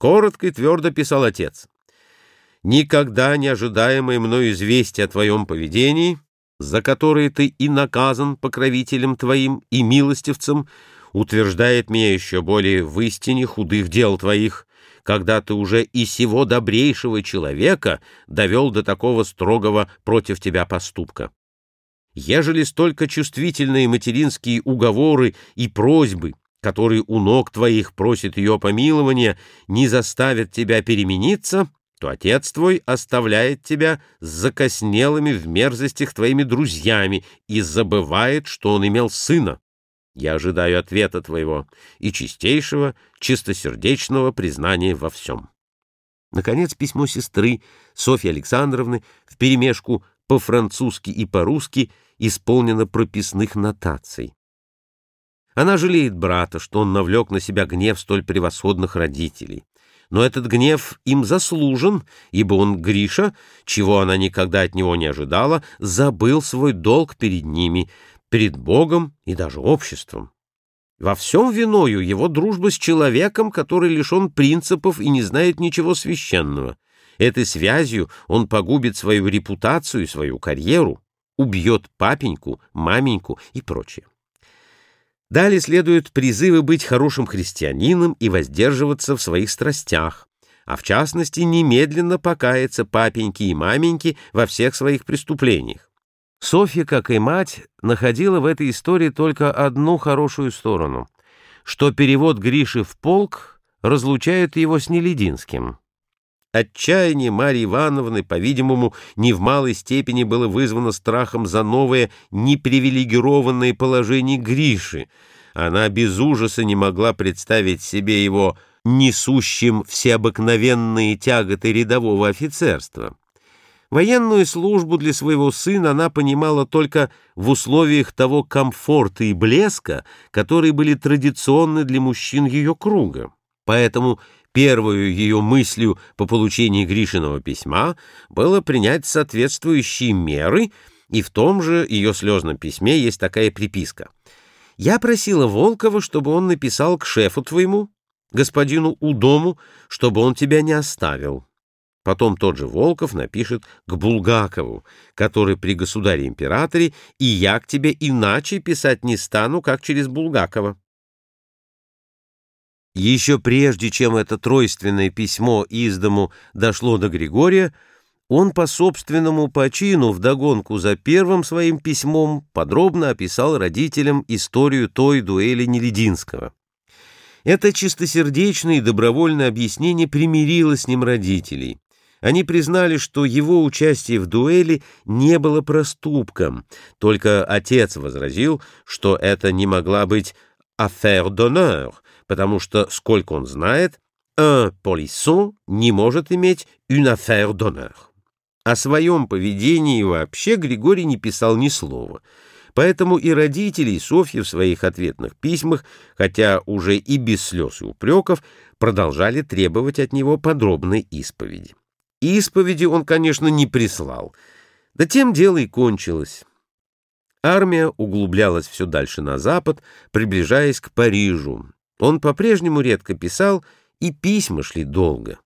Коротко и твердо писал отец. «Никогда не ожидаемое мною известие о твоем поведении, за которое ты и наказан покровителем твоим и милостивцем, утверждает меня еще более в истине худых дел твоих, когда ты уже и сего добрейшего человека довел до такого строгого против тебя поступка. Ежели столько чувствительные материнские уговоры и просьбы, которые у ног твоих просит ее помилования, не заставят тебя перемениться, то отец твой оставляет тебя с закоснелыми в мерзостях твоими друзьями и забывает, что он имел сына. Я ожидаю ответа твоего и чистейшего, чистосердечного признания во всем. Наконец, письмо сестры Софьи Александровны вперемешку по-французски и по-русски исполнено прописных нотаций. Она жалеет брата, что он навлек на себя гнев столь превосходных родителей. Но этот гнев им заслужен, ибо он, Гриша, чего она никогда от него не ожидала, забыл свой долг перед ними, перед Богом и даже обществом. Во всем виною его дружба с человеком, который лишен принципов и не знает ничего священного. Этой связью он погубит свою репутацию и свою карьеру, убьет папеньку, маменьку и прочее. Далее следуют призывы быть хорошим христианином и воздерживаться в своих страстях, а в частности немедленно покаяться папеньке и маменьке во всех своих преступлениях. Софья, как и мать, находила в этой истории только одну хорошую сторону, что перевод Гриши в полк разлучает его с Нелединским. Отчаяние Марьи Ивановны, по-видимому, не в малой степени было вызвано страхом за новое непривилегированное положение Гриши. Она без ужаса не могла представить себе его несущим всеобыкновенные тяготы рядового офицерства. Военную службу для своего сына она понимала только в условиях того комфорта и блеска, которые были традиционны для мужчин ее круга. Поэтому первую ее мыслью по получении Гришиного письма было принять соответствующие меры, и в том же ее слезном письме есть такая приписка. «Я просила Волкова, чтобы он написал к шефу твоему, господину Удому, чтобы он тебя не оставил». Потом тот же Волков напишет к Булгакову, который при государе-императоре, и я к тебе иначе писать не стану, как через Булгакова. Еще прежде, чем это тройственное письмо из дому дошло до Григория, он по собственному почину вдогонку за первым своим письмом подробно описал родителям историю той дуэли Нелединского. Это чистосердечное и добровольное объяснение примирило с ним родителей. Они признали, что его участие в дуэли не было проступком, только отец возразил, что это не могла быть «affaire d'honneur», потому что, сколько он знает, un polisson не может иметь une affaire d'honneur. О своем поведении вообще Григорий не писал ни слова, поэтому и родители, и Софья в своих ответных письмах, хотя уже и без слез и упреков, продолжали требовать от него подробной исповеди. Исповеди он, конечно, не прислал. Да тем дело и кончилось. Армия углублялась все дальше на запад, приближаясь к Парижу. Он по-прежнему редко писал, и письма шли долго.